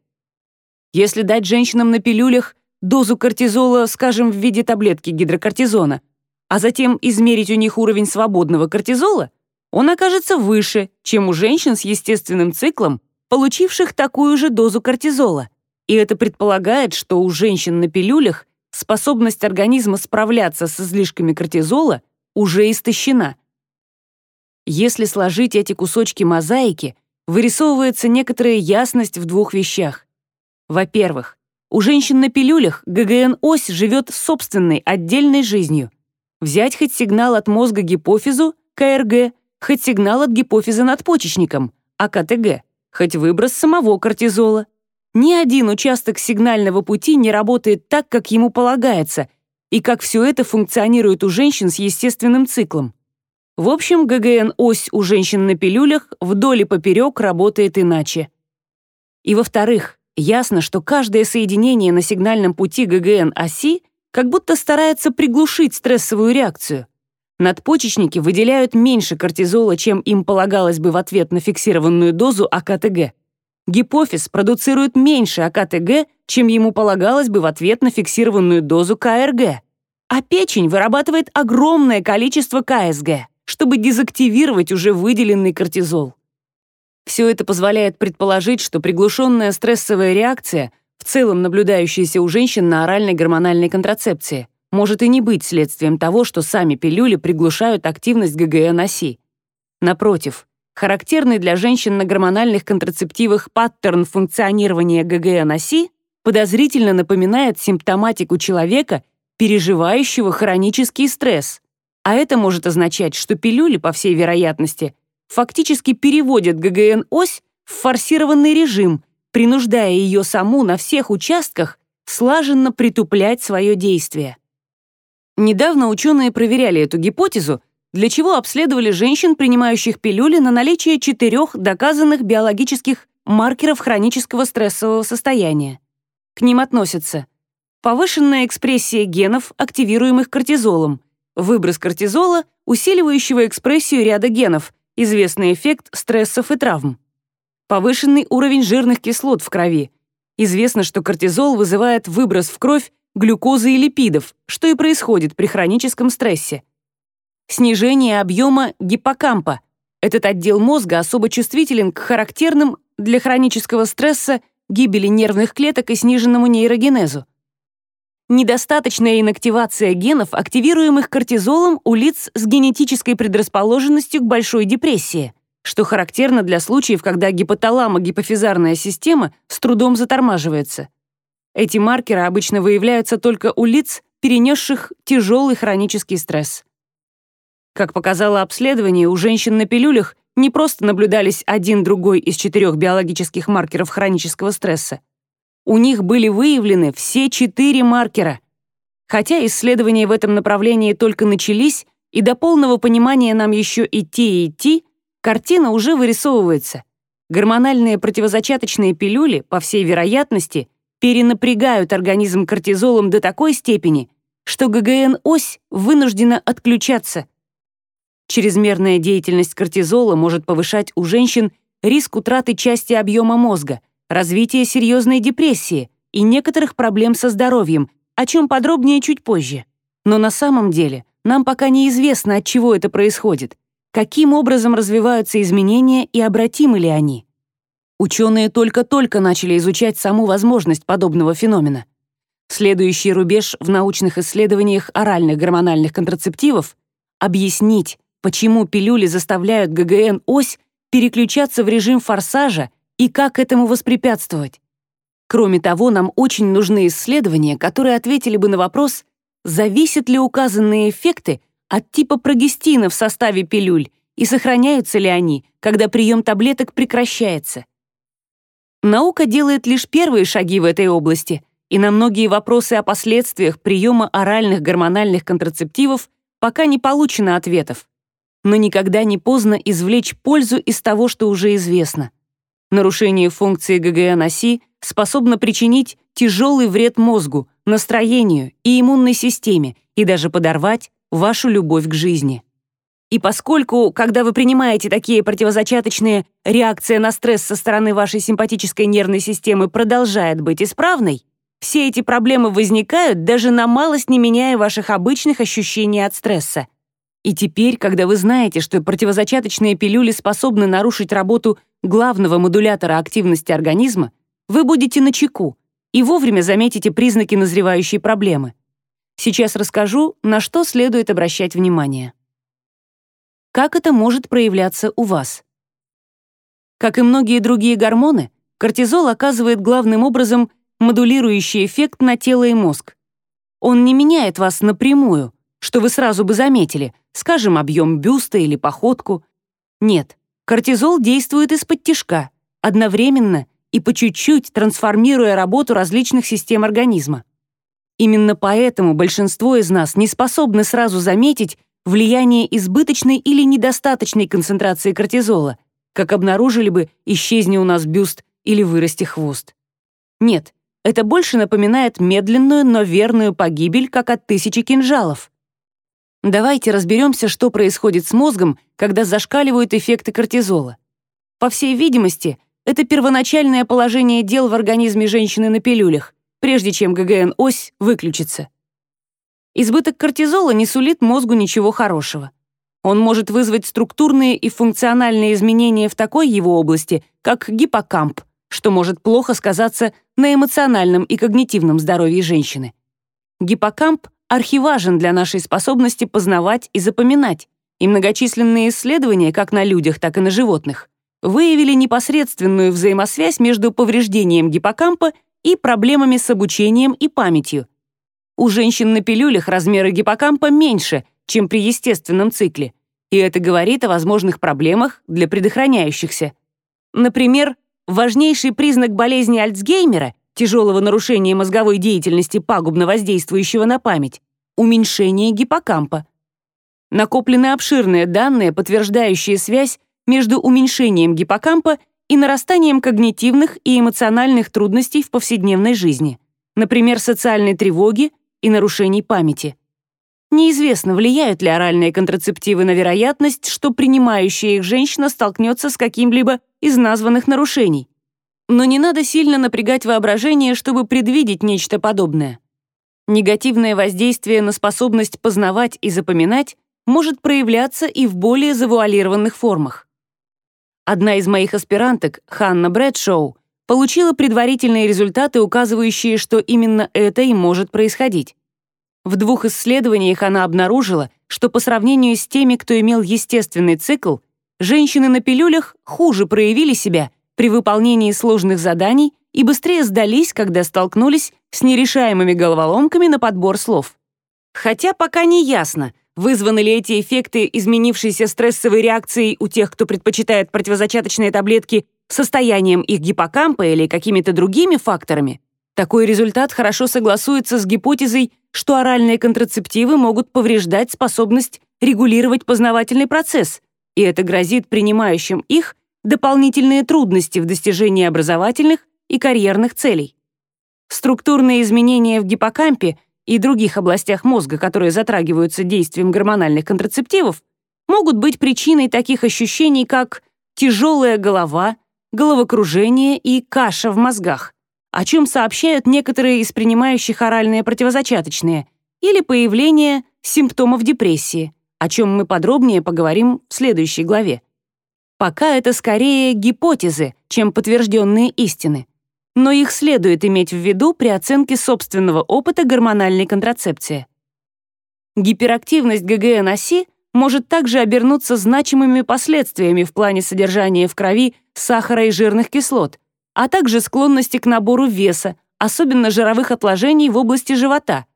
Если дать женщинам на пилюлях дозу кортизола, скажем, в виде таблетки гидрокортизона, а затем измерить у них уровень свободного кортизола, он окажется выше, чем у женщин с естественным циклом, получивших такую же дозу кортизола. И это предполагает, что у женщин на пилюлях способность организма справляться с излишками кортизола уже истощена. Если сложить эти кусочки мозаики, вырисовывается некоторая ясность в двух вещах. Во-первых, у женщин на пилюлях ГГН-ось живет собственной, отдельной жизнью. Взять хоть сигнал от мозга гипофизу, КРГ, хоть сигнал от гипофиза надпочечником, АКТГ, хоть выброс самого кортизола. Ни один участок сигнального пути не работает так, как ему полагается, и как все это функционирует у женщин с естественным циклом. В общем, ГГН-ось у женщин на пилюлях вдоль и поперек работает иначе. И во-вторых, Ясно, что каждое соединение на сигнальном пути ГГН-оси как будто старается приглушить стрессовую реакцию. Надпочечники выделяют меньше кортизола, чем им полагалось бы в ответ на фиксированную дозу АКТГ. Гипофиз продуцирует меньше АКТГ, чем ему полагалось бы в ответ на фиксированную дозу КРГ. А печень вырабатывает огромное количество КСГ, чтобы дезактивировать уже выделенный кортизол. Все это позволяет предположить, что приглушенная стрессовая реакция, в целом наблюдающаяся у женщин на оральной гормональной контрацепции, может и не быть следствием того, что сами пилюли приглушают активность ГГН-оси. Напротив, характерный для женщин на гормональных контрацептивах паттерн функционирования ГГН-оси подозрительно напоминает симптоматику человека, переживающего хронический стресс. А это может означать, что пилюли, по всей вероятности, фактически переводят ГГН-ось в форсированный режим, принуждая ее саму на всех участках слаженно притуплять свое действие. Недавно ученые проверяли эту гипотезу, для чего обследовали женщин, принимающих пилюли на наличие четырех доказанных биологических маркеров хронического стрессового состояния. К ним относятся повышенная экспрессия генов, активируемых кортизолом, выброс кортизола, усиливающего экспрессию ряда генов, известный эффект стрессов и травм, повышенный уровень жирных кислот в крови. Известно, что кортизол вызывает выброс в кровь глюкозы и липидов, что и происходит при хроническом стрессе. Снижение объема гиппокампа. Этот отдел мозга особо чувствителен к характерным для хронического стресса гибели нервных клеток и сниженному нейрогенезу. Недостаточная инактивация генов, активируемых кортизолом у лиц с генетической предрасположенностью к большой депрессии, что характерно для случаев, когда гипоталамо-гипофизарная система с трудом затормаживается. Эти маркеры обычно выявляются только у лиц, перенесших тяжелый хронический стресс. Как показало обследование, у женщин на пилюлях не просто наблюдались один-другой из четырех биологических маркеров хронического стресса. У них были выявлены все четыре маркера. Хотя исследования в этом направлении только начались, и до полного понимания нам еще идти и идти, картина уже вырисовывается. Гормональные противозачаточные пилюли, по всей вероятности, перенапрягают организм кортизолом до такой степени, что ГГН-ось вынуждена отключаться – Чрезмерная деятельность кортизола может повышать у женщин риск утраты части объема мозга, развития серьезной депрессии и некоторых проблем со здоровьем, о чем подробнее чуть позже. Но на самом деле нам пока неизвестно, от чего это происходит, каким образом развиваются изменения и обратимы ли они. Ученые только-только начали изучать саму возможность подобного феномена. Следующий рубеж в научных исследованиях оральных гормональных контрацептивов — объяснить, почему пилюли заставляют ГГН-ось переключаться в режим форсажа и как этому воспрепятствовать. Кроме того, нам очень нужны исследования, которые ответили бы на вопрос, зависят ли указанные эффекты от типа прогестина в составе пилюль и сохраняются ли они, когда прием таблеток прекращается. Наука делает лишь первые шаги в этой области, и на многие вопросы о последствиях приема оральных гормональных контрацептивов пока не получено ответов но никогда не поздно извлечь пользу из того, что уже известно. Нарушение функции ГГН-оси способно причинить тяжелый вред мозгу, настроению и иммунной системе и даже подорвать вашу любовь к жизни. И поскольку, когда вы принимаете такие противозачаточные, реакция на стресс со стороны вашей симпатической нервной системы продолжает быть исправной, все эти проблемы возникают, даже на малость не меняя ваших обычных ощущений от стресса. И теперь, когда вы знаете, что противозачаточные пилюли способны нарушить работу главного модулятора активности организма, вы будете начеку и вовремя заметите признаки назревающей проблемы. Сейчас расскажу, на что следует обращать внимание. Как это может проявляться у вас? Как и многие другие гормоны, кортизол оказывает главным образом модулирующий эффект на тело и мозг. Он не меняет вас напрямую, что вы сразу бы заметили, скажем, объем бюста или походку. Нет, кортизол действует из-под тишка, одновременно и по чуть-чуть трансформируя работу различных систем организма. Именно поэтому большинство из нас не способны сразу заметить влияние избыточной или недостаточной концентрации кортизола, как обнаружили бы, исчезни у нас бюст или вырасти хвост. Нет, это больше напоминает медленную, но верную погибель, как от тысячи кинжалов. Давайте разберемся, что происходит с мозгом, когда зашкаливают эффекты кортизола. По всей видимости, это первоначальное положение дел в организме женщины на пилюлях, прежде чем ГГН-ось выключится. Избыток кортизола не сулит мозгу ничего хорошего. Он может вызвать структурные и функциональные изменения в такой его области, как гиппокамп, что может плохо сказаться на эмоциональном и когнитивном здоровье женщины. Гиппокамп архиважен для нашей способности познавать и запоминать, и многочисленные исследования как на людях, так и на животных выявили непосредственную взаимосвязь между повреждением гиппокампа и проблемами с обучением и памятью. У женщин на пилюлях размеры гиппокампа меньше, чем при естественном цикле, и это говорит о возможных проблемах для предохраняющихся. Например, важнейший признак болезни Альцгеймера, тяжелого нарушения мозговой деятельности, пагубно воздействующего на память, уменьшение гиппокампа. Накоплены обширные данные, подтверждающие связь между уменьшением гиппокампа и нарастанием когнитивных и эмоциональных трудностей в повседневной жизни, например, социальной тревоги и нарушений памяти. Неизвестно, влияют ли оральные контрацептивы на вероятность, что принимающая их женщина столкнется с каким-либо из названных нарушений. Но не надо сильно напрягать воображение, чтобы предвидеть нечто подобное. Негативное воздействие на способность познавать и запоминать может проявляться и в более завуалированных формах. Одна из моих аспиранток, Ханна Брэдшоу, получила предварительные результаты, указывающие, что именно это и может происходить. В двух исследованиях она обнаружила, что по сравнению с теми, кто имел естественный цикл, женщины на пилюлях хуже проявили себя при выполнении сложных заданий и быстрее сдались, когда столкнулись с нерешаемыми головоломками на подбор слов. Хотя пока не ясно, Вызваны ли эти эффекты изменившейся стрессовой реакцией у тех, кто предпочитает противозачаточные таблетки состоянием их гиппокампа или какими-то другими факторами? Такой результат хорошо согласуется с гипотезой, что оральные контрацептивы могут повреждать способность регулировать познавательный процесс, и это грозит принимающим их дополнительные трудности в достижении образовательных и карьерных целей. Структурные изменения в гиппокампе – и других областях мозга, которые затрагиваются действием гормональных контрацептивов, могут быть причиной таких ощущений, как тяжелая голова, головокружение и каша в мозгах, о чем сообщают некоторые из принимающих оральные противозачаточные, или появление симптомов депрессии, о чем мы подробнее поговорим в следующей главе. Пока это скорее гипотезы, чем подтвержденные истины но их следует иметь в виду при оценке собственного опыта гормональной контрацепции. Гиперактивность ГГН-оси может также обернуться значимыми последствиями в плане содержания в крови сахара и жирных кислот, а также склонности к набору веса, особенно жировых отложений в области живота.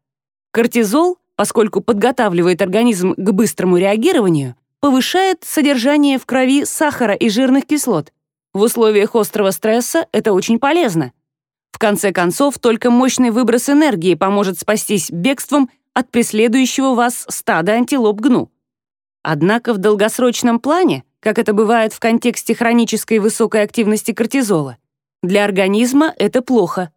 Кортизол, поскольку подготавливает организм к быстрому реагированию, повышает содержание в крови сахара и жирных кислот, в условиях острого стресса это очень полезно. В конце концов, только мощный выброс энергии поможет спастись бегством от преследующего вас стада антилоп гну. Однако в долгосрочном плане, как это бывает в контексте хронической высокой активности кортизола, для организма это плохо.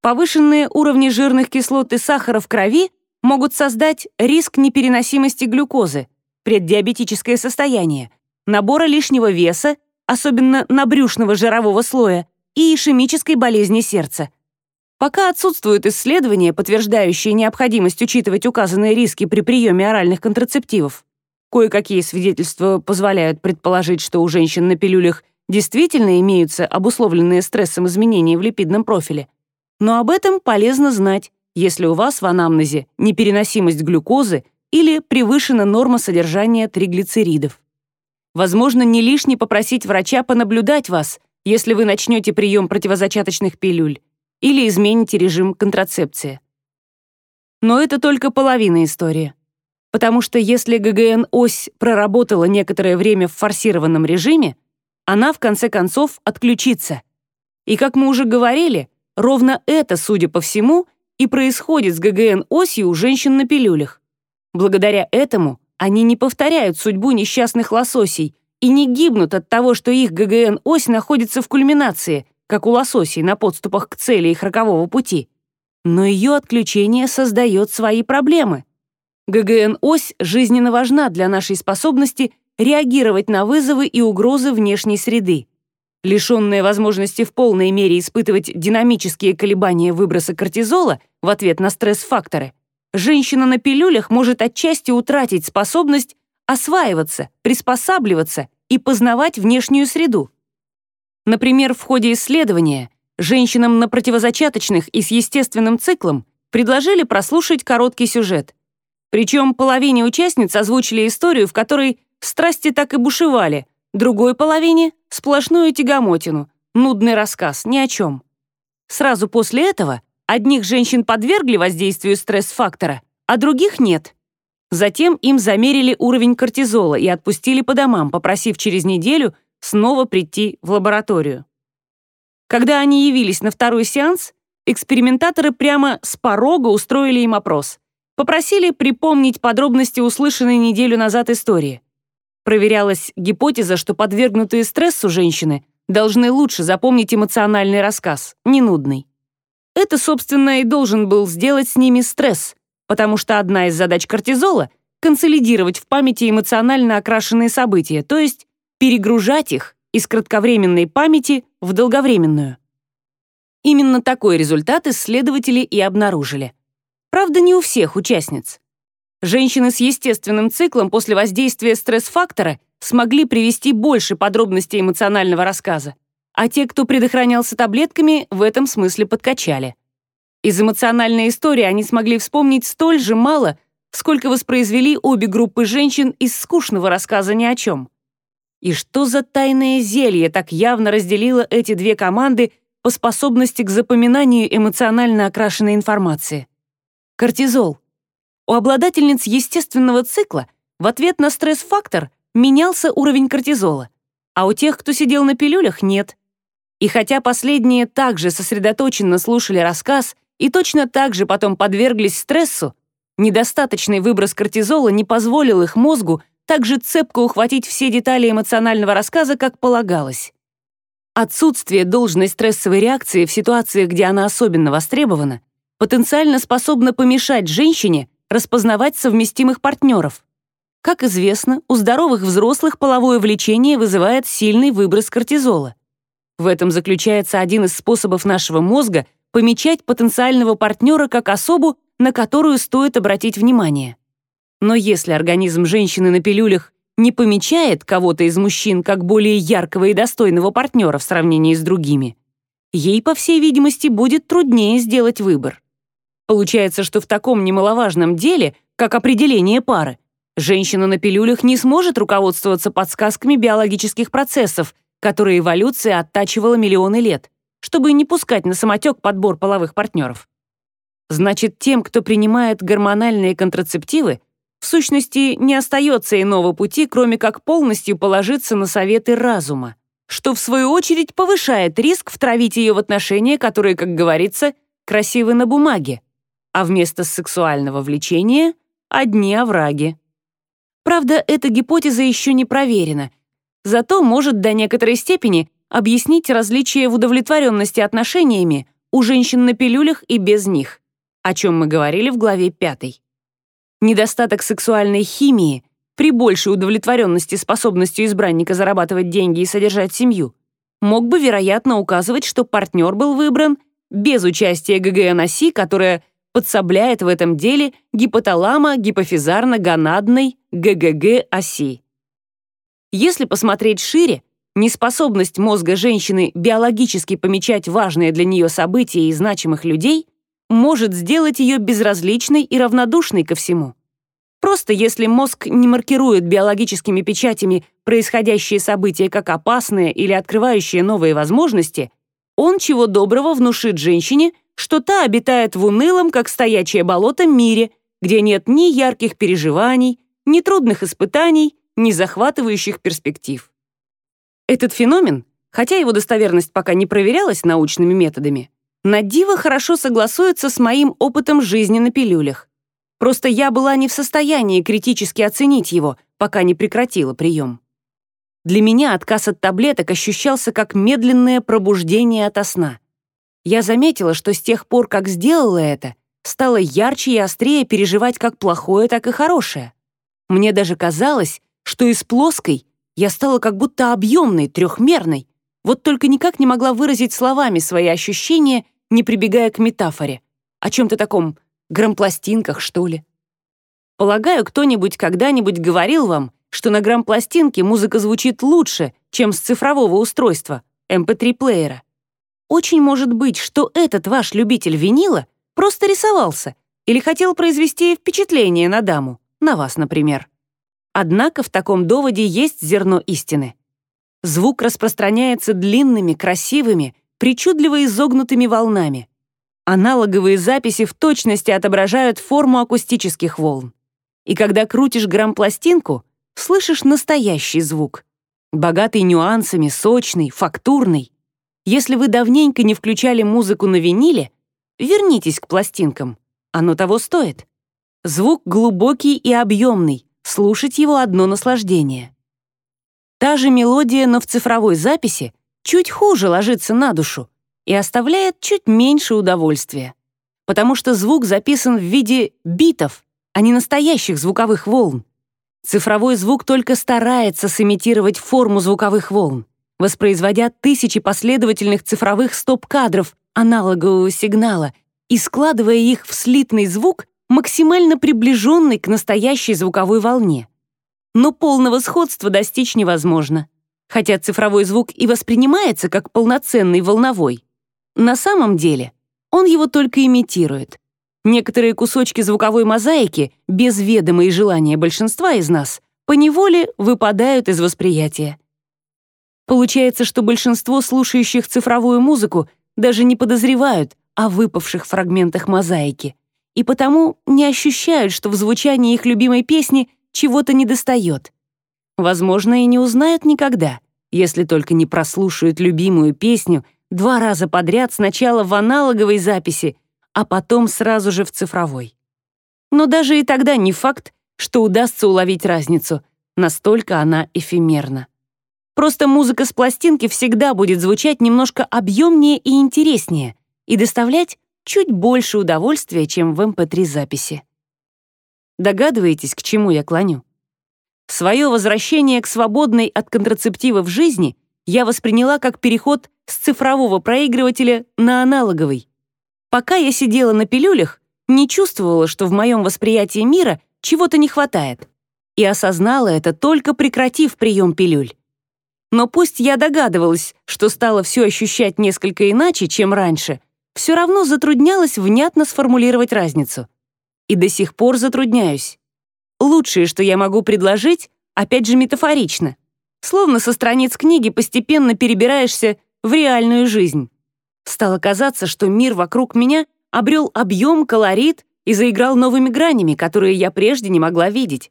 Повышенные уровни жирных кислот и сахара в крови могут создать риск непереносимости глюкозы, преддиабетическое состояние, набора лишнего веса особенно набрюшного жирового слоя, и ишемической болезни сердца. Пока отсутствуют исследования, подтверждающие необходимость учитывать указанные риски при приеме оральных контрацептивов, кое-какие свидетельства позволяют предположить, что у женщин на пилюлях действительно имеются обусловленные стрессом изменения в липидном профиле. Но об этом полезно знать, если у вас в анамнезе непереносимость глюкозы или превышена норма содержания триглицеридов. Возможно, не лишне попросить врача понаблюдать вас, если вы начнете прием противозачаточных пилюль или измените режим контрацепции. Но это только половина истории. Потому что если ГГН-ось проработала некоторое время в форсированном режиме, она в конце концов отключится. И как мы уже говорили, ровно это, судя по всему, и происходит с ГГН-осью у женщин на пилюлях. Благодаря этому они не повторяют судьбу несчастных лососей и не гибнут от того, что их ГГН-ось находится в кульминации, как у лососей на подступах к цели их рокового пути. Но ее отключение создает свои проблемы. ГГН-ось жизненно важна для нашей способности реагировать на вызовы и угрозы внешней среды. Лишенная возможности в полной мере испытывать динамические колебания выброса кортизола в ответ на стресс-факторы, женщина на пилюлях может отчасти утратить способность осваиваться, приспосабливаться и познавать внешнюю среду. Например, в ходе исследования женщинам на противозачаточных и с естественным циклом предложили прослушать короткий сюжет. Причем половине участниц озвучили историю, в которой страсти так и бушевали, другой половине — сплошную тягомотину, нудный рассказ, ни о чем. Сразу после этого Одних женщин подвергли воздействию стресс-фактора, а других нет. Затем им замерили уровень кортизола и отпустили по домам, попросив через неделю снова прийти в лабораторию. Когда они явились на второй сеанс, экспериментаторы прямо с порога устроили им опрос. Попросили припомнить подробности услышанной неделю назад истории. Проверялась гипотеза, что подвергнутые стрессу женщины должны лучше запомнить эмоциональный рассказ, не нудный. Это, собственно, и должен был сделать с ними стресс, потому что одна из задач кортизола — консолидировать в памяти эмоционально окрашенные события, то есть перегружать их из кратковременной памяти в долговременную. Именно такой результат исследователи и обнаружили. Правда, не у всех участниц. Женщины с естественным циклом после воздействия стресс-фактора смогли привести больше подробностей эмоционального рассказа, а те, кто предохранялся таблетками, в этом смысле подкачали. Из эмоциональной истории они смогли вспомнить столь же мало, сколько воспроизвели обе группы женщин из скучного рассказа ни о чем. И что за тайное зелье так явно разделило эти две команды по способности к запоминанию эмоционально окрашенной информации? Кортизол. У обладательниц естественного цикла в ответ на стресс-фактор менялся уровень кортизола, а у тех, кто сидел на пилюлях, нет. И хотя последние также сосредоточенно слушали рассказ и точно так же потом подверглись стрессу, недостаточный выброс кортизола не позволил их мозгу так же цепко ухватить все детали эмоционального рассказа, как полагалось. Отсутствие должной стрессовой реакции в ситуациях, где она особенно востребована, потенциально способно помешать женщине распознавать совместимых партнеров. Как известно, у здоровых взрослых половое влечение вызывает сильный выброс кортизола. В этом заключается один из способов нашего мозга помечать потенциального партнера как особу, на которую стоит обратить внимание. Но если организм женщины на пилюлях не помечает кого-то из мужчин как более яркого и достойного партнера в сравнении с другими, ей, по всей видимости, будет труднее сделать выбор. Получается, что в таком немаловажном деле, как определение пары, женщина на пилюлях не сможет руководствоваться подсказками биологических процессов, которые эволюция оттачивала миллионы лет, чтобы не пускать на самотек подбор половых партнеров. Значит, тем, кто принимает гормональные контрацептивы, в сущности, не остается иного пути, кроме как полностью положиться на советы разума, что, в свою очередь, повышает риск втравить ее в отношения, которые, как говорится, красивы на бумаге, а вместо сексуального влечения — одни овраги. Правда, эта гипотеза еще не проверена — зато может до некоторой степени объяснить различия в удовлетворенности отношениями у женщин на пилюлях и без них, о чем мы говорили в главе 5. Недостаток сексуальной химии при большей удовлетворенности способностью избранника зарабатывать деньги и содержать семью мог бы, вероятно, указывать, что партнер был выбран без участия ГГН-оси, которая подсобляет в этом деле гипоталамо-гипофизарно-гонадной ГГГ-оси. Если посмотреть шире, неспособность мозга женщины биологически помечать важные для нее события и значимых людей может сделать ее безразличной и равнодушной ко всему. Просто если мозг не маркирует биологическими печатями происходящие события как опасные или открывающие новые возможности, он чего доброго внушит женщине, что та обитает в унылом, как стоячее болото, мире, где нет ни ярких переживаний, ни трудных испытаний, незахватывающих перспектив. Этот феномен, хотя его достоверность пока не проверялась научными методами, на диво хорошо согласуется с моим опытом жизни на пилюлях. Просто я была не в состоянии критически оценить его, пока не прекратила прием. Для меня отказ от таблеток ощущался как медленное пробуждение ото сна. Я заметила, что с тех пор, как сделала это, стало ярче и острее переживать как плохое, так и хорошее. Мне даже казалось, что из плоской я стала как будто объемной, трехмерной, вот только никак не могла выразить словами свои ощущения, не прибегая к метафоре. О чем-то таком грампластинках, что ли. Полагаю, кто-нибудь когда-нибудь говорил вам, что на грампластинке музыка звучит лучше, чем с цифрового устройства, MP3-плеера. Эм Очень может быть, что этот ваш любитель винила просто рисовался или хотел произвести впечатление на даму, на вас, например. Однако в таком доводе есть зерно истины. Звук распространяется длинными, красивыми, причудливо изогнутыми волнами. Аналоговые записи в точности отображают форму акустических волн. И когда крутишь грамм-пластинку, слышишь настоящий звук. Богатый нюансами, сочный, фактурный. Если вы давненько не включали музыку на виниле, вернитесь к пластинкам. Оно того стоит. Звук глубокий и объемный, слушать его одно наслаждение. Та же мелодия, но в цифровой записи чуть хуже ложится на душу и оставляет чуть меньше удовольствия, потому что звук записан в виде битов, а не настоящих звуковых волн. Цифровой звук только старается сымитировать форму звуковых волн, воспроизводя тысячи последовательных цифровых стоп-кадров аналогового сигнала и складывая их в слитный звук, максимально приближенный к настоящей звуковой волне. Но полного сходства достичь невозможно, хотя цифровой звук и воспринимается как полноценный волновой. На самом деле он его только имитирует. Некоторые кусочки звуковой мозаики, без ведома и желания большинства из нас, поневоле выпадают из восприятия. Получается, что большинство слушающих цифровую музыку даже не подозревают о выпавших фрагментах мозаики и потому не ощущают, что в звучании их любимой песни чего-то недостает. Возможно, и не узнают никогда, если только не прослушают любимую песню два раза подряд сначала в аналоговой записи, а потом сразу же в цифровой. Но даже и тогда не факт, что удастся уловить разницу, настолько она эфемерна. Просто музыка с пластинки всегда будет звучать немножко объемнее и интереснее и доставлять чуть больше удовольствия, чем в MP3-записи. Эм Догадываетесь, к чему я клоню? Свое возвращение к свободной от контрацептивов жизни я восприняла как переход с цифрового проигрывателя на аналоговый. Пока я сидела на пилюлях, не чувствовала, что в моем восприятии мира чего-то не хватает. И осознала это, только прекратив прием пилюль. Но пусть я догадывалась, что стала все ощущать несколько иначе, чем раньше, все равно затруднялась внятно сформулировать разницу. И до сих пор затрудняюсь. Лучшее, что я могу предложить, опять же метафорично. Словно со страниц книги постепенно перебираешься в реальную жизнь. Стало казаться, что мир вокруг меня обрел объем, колорит и заиграл новыми гранями, которые я прежде не могла видеть.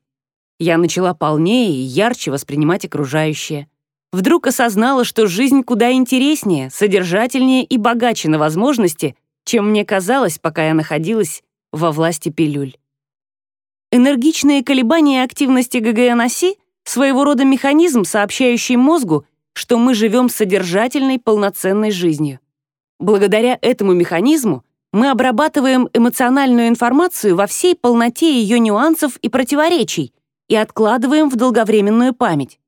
Я начала полнее и ярче воспринимать окружающее. Вдруг осознала, что жизнь куда интереснее, содержательнее и богаче на возможности, чем мне казалось, пока я находилась во власти пилюль. Энергичные колебания активности ГГН-оси — своего рода механизм, сообщающий мозгу, что мы живем содержательной, полноценной жизнью. Благодаря этому механизму мы обрабатываем эмоциональную информацию во всей полноте ее нюансов и противоречий и откладываем в долговременную память.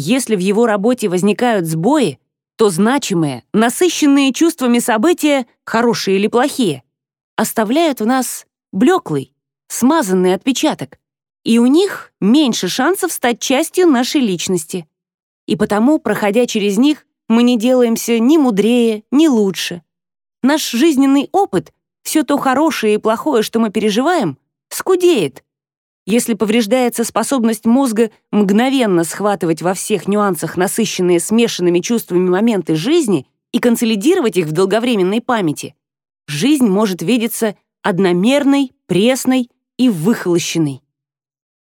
Если в его работе возникают сбои, то значимые, насыщенные чувствами события, хорошие или плохие, оставляют в нас блеклый, смазанный отпечаток, и у них меньше шансов стать частью нашей личности. И потому, проходя через них, мы не делаемся ни мудрее, ни лучше. Наш жизненный опыт, все то хорошее и плохое, что мы переживаем, скудеет. Если повреждается способность мозга мгновенно схватывать во всех нюансах насыщенные смешанными чувствами моменты жизни и консолидировать их в долговременной памяти, жизнь может видеться одномерной, пресной и выхолощенной.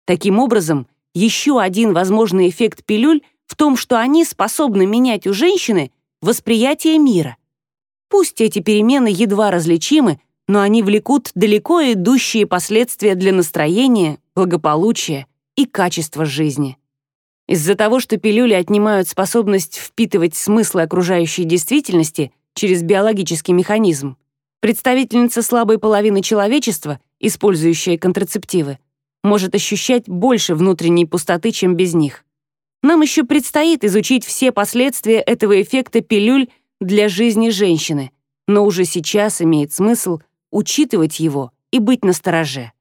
Таким образом, еще один возможный эффект пилюль в том, что они способны менять у женщины восприятие мира. Пусть эти перемены едва различимы, но они влекут далеко идущие последствия для настроения, благополучия и качества жизни. Из-за того, что пилюли отнимают способность впитывать смыслы окружающей действительности через биологический механизм, представительница слабой половины человечества, использующая контрацептивы, может ощущать больше внутренней пустоты, чем без них. Нам еще предстоит изучить все последствия этого эффекта пилюль для жизни женщины, но уже сейчас имеет смысл учитывать его и быть настороже.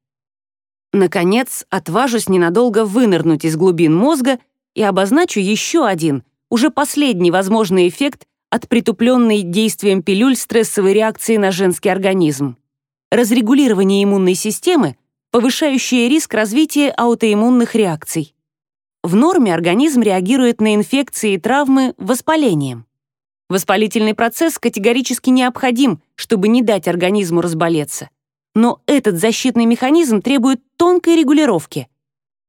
Наконец, отважусь ненадолго вынырнуть из глубин мозга и обозначу еще один, уже последний возможный эффект от притупленной действием пилюль стрессовой реакции на женский организм. Разрегулирование иммунной системы, повышающее риск развития аутоиммунных реакций. В норме организм реагирует на инфекции и травмы воспалением. Воспалительный процесс категорически необходим, чтобы не дать организму разболеться. Но этот защитный механизм требует тонкой регулировки.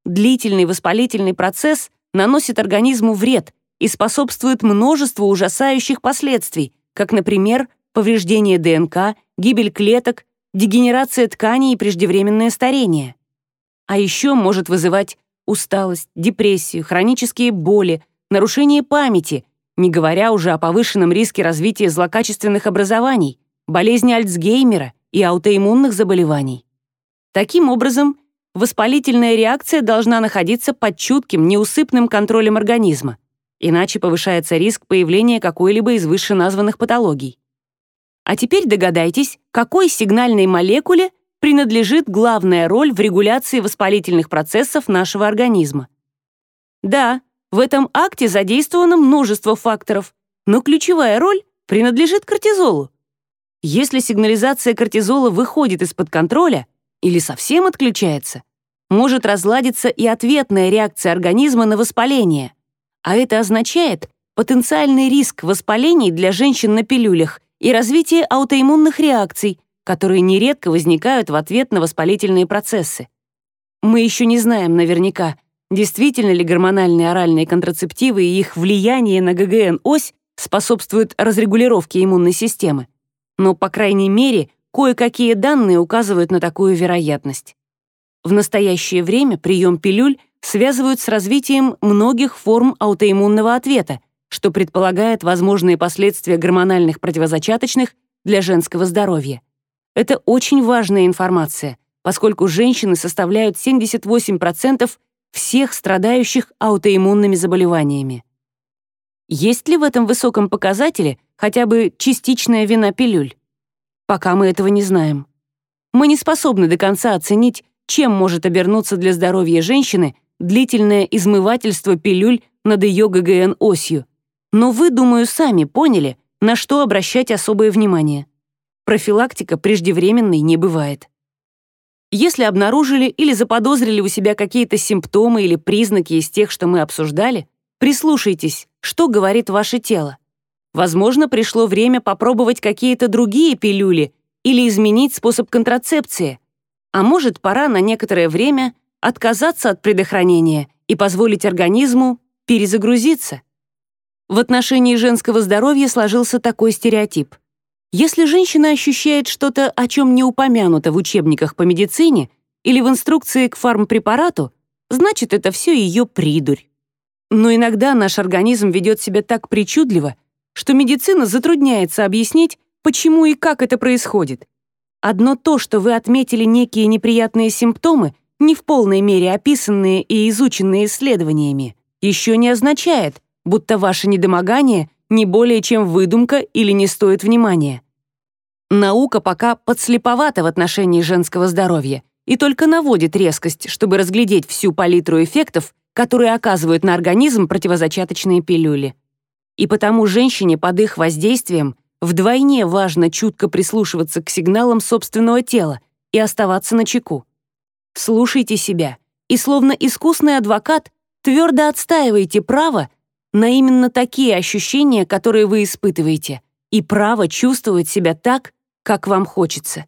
Длительный воспалительный процесс наносит организму вред и способствует множеству ужасающих последствий, как, например, повреждение ДНК, гибель клеток, дегенерация тканей и преждевременное старение. А еще может вызывать усталость, депрессию, хронические боли, нарушение памяти, не говоря уже о повышенном риске развития злокачественных образований, болезни Альцгеймера и аутоиммунных заболеваний. Таким образом, воспалительная реакция должна находиться под чутким, неусыпным контролем организма, иначе повышается риск появления какой-либо из вышеназванных патологий. А теперь догадайтесь, какой сигнальной молекуле принадлежит главная роль в регуляции воспалительных процессов нашего организма. Да, в этом акте задействовано множество факторов, но ключевая роль принадлежит кортизолу. Если сигнализация кортизола выходит из-под контроля или совсем отключается, может разладиться и ответная реакция организма на воспаление. А это означает потенциальный риск воспалений для женщин на пилюлях и развитие аутоиммунных реакций, которые нередко возникают в ответ на воспалительные процессы. Мы еще не знаем наверняка, действительно ли гормональные оральные контрацептивы и их влияние на ГГН-ось способствуют разрегулировке иммунной системы. Но, по крайней мере, кое-какие данные указывают на такую вероятность. В настоящее время прием пилюль связывают с развитием многих форм аутоиммунного ответа, что предполагает возможные последствия гормональных противозачаточных для женского здоровья. Это очень важная информация, поскольку женщины составляют 78% всех страдающих аутоиммунными заболеваниями. Есть ли в этом высоком показателе хотя бы частичная вина пилюль? Пока мы этого не знаем. Мы не способны до конца оценить, чем может обернуться для здоровья женщины длительное измывательство пилюль над ее ГГН-осью. Но вы, думаю, сами поняли, на что обращать особое внимание. Профилактика преждевременной не бывает. Если обнаружили или заподозрили у себя какие-то симптомы или признаки из тех, что мы обсуждали, прислушайтесь, что говорит ваше тело. Возможно, пришло время попробовать какие-то другие пилюли или изменить способ контрацепции. А может, пора на некоторое время отказаться от предохранения и позволить организму перезагрузиться. В отношении женского здоровья сложился такой стереотип — если женщина ощущает что-то, о чем не упомянуто в учебниках по медицине или в инструкции к фармпрепарату, значит, это все ее придурь. Но иногда наш организм ведет себя так причудливо, что медицина затрудняется объяснить, почему и как это происходит. Одно то, что вы отметили некие неприятные симптомы, не в полной мере описанные и изученные исследованиями, еще не означает, будто ваше недомогание не более чем выдумка или не стоит внимания. Наука пока подслеповата в отношении женского здоровья и только наводит резкость, чтобы разглядеть всю палитру эффектов, которые оказывают на организм противозачаточные пилюли. И потому женщине под их воздействием вдвойне важно чутко прислушиваться к сигналам собственного тела и оставаться на чеку. Слушайте себя и, словно искусный адвокат, твердо отстаивайте право на именно такие ощущения, которые вы испытываете, и право чувствовать себя так, как вам хочется.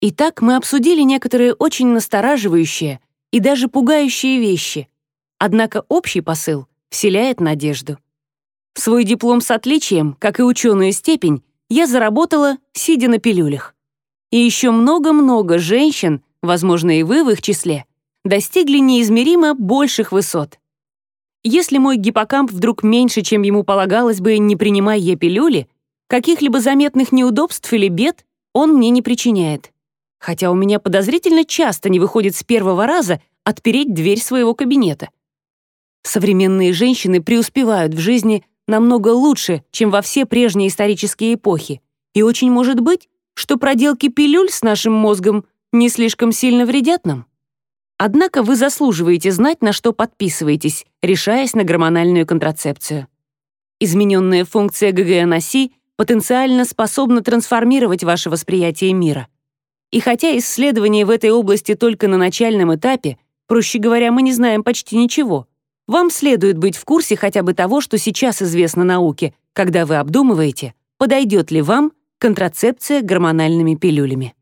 Итак, мы обсудили некоторые очень настораживающие и даже пугающие вещи, однако общий посыл вселяет надежду. Свой диплом с отличием, как и ученую степень, я заработала, сидя на пилюлях. И еще много-много женщин, возможно, и вы в их числе, достигли неизмеримо больших высот. Если мой гиппокамп вдруг меньше, чем ему полагалось бы, не принимая я пилюли, каких-либо заметных неудобств или бед он мне не причиняет. Хотя у меня подозрительно часто не выходит с первого раза отпереть дверь своего кабинета. Современные женщины преуспевают в жизни намного лучше, чем во все прежние исторические эпохи, и очень может быть, что проделки пилюль с нашим мозгом не слишком сильно вредят нам. Однако вы заслуживаете знать, на что подписываетесь, решаясь на гормональную контрацепцию. Измененная функция ГГН-оси потенциально способна трансформировать ваше восприятие мира. И хотя исследования в этой области только на начальном этапе, проще говоря, мы не знаем почти ничего, вам следует быть в курсе хотя бы того, что сейчас известно науке, когда вы обдумываете, подойдет ли вам контрацепция гормональными пилюлями.